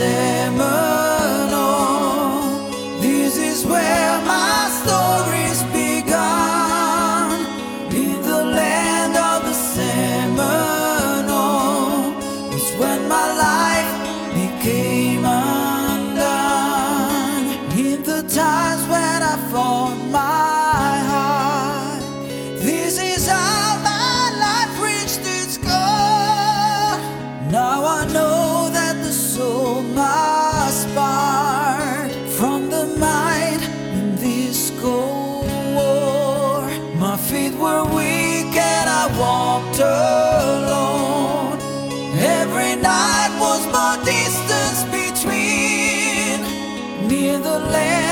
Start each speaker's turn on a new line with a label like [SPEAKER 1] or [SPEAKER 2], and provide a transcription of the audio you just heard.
[SPEAKER 1] Seminole. This is where my story's begun. In the land of the Seminole when my life. feet were weak and I walked alone. Every night was my distance between me and the land.